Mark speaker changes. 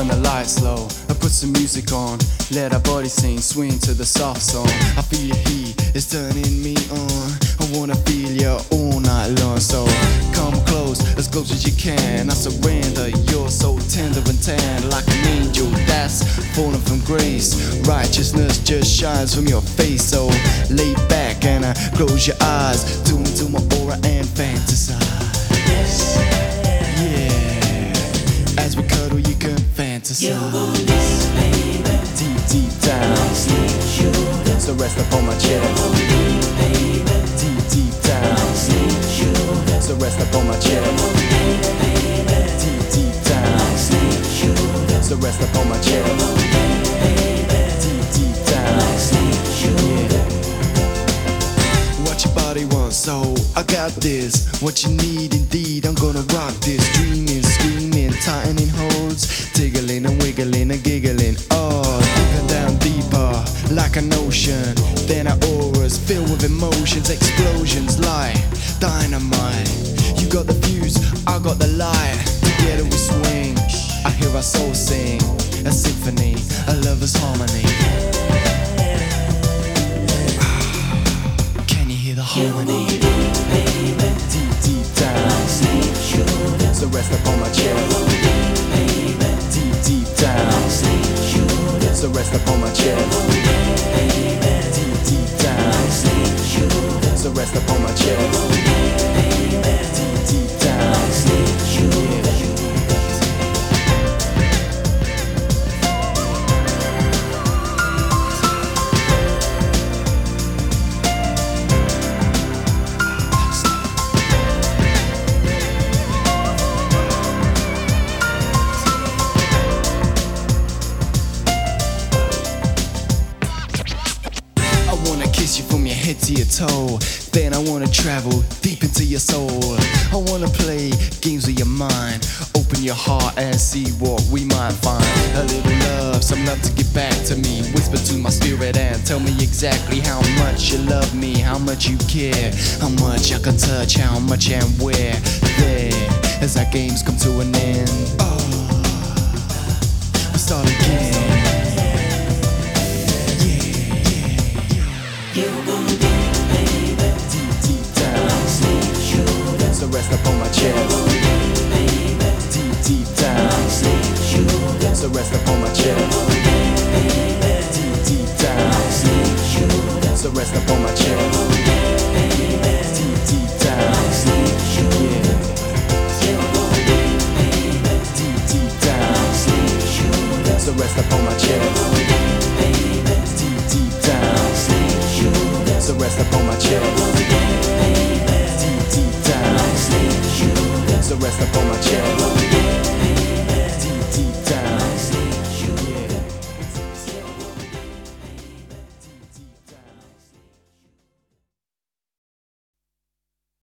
Speaker 1: turn the lights low. I put some music on, let our body sing, swing to the soft song. I feel your heat, it's turning me on. I wanna feel you all night long, so come close, as close as you can. I surrender, you're so tender and tan, like an angel that's fallen from grace. Righteousness just shines from your face, so lay back and uh, close your eyes, tune to my aura and fantasize. Yeah, Deep, deep down, so rest upon my chest. Deep, deep down, so rest upon my chest. Deep, deep down, so rest upon my chest. Deep, deep down, yeah. What your body wants, so I got this. What you need, indeed, I'm gonna rock this. Dreaming, screaming, tightening holds, tiggling and wiggling and giggling. Oh, deeper down deeper, like an ocean. Then our auras filled with emotions, explosions like dynamite. You got the fuse, I got the light. Together we swing. I hear our soul sing, a symphony, a lover's harmony. Can you hear the harmony? Deep, deep down. So rest upon my rest upon my chest. Deep, deep down. So rest upon my chest. Kiss you from your head to your toe. Then I wanna travel deep into your soul. I wanna play games with your mind. Open your heart and see what we might find. A little love, some love to get back to me. Whisper to my spirit and tell me exactly how much you love me, how much you care, how much I can touch, how much and where. There, as our games come to an end. Oh, we start again. Rest upon. rest upon my chest.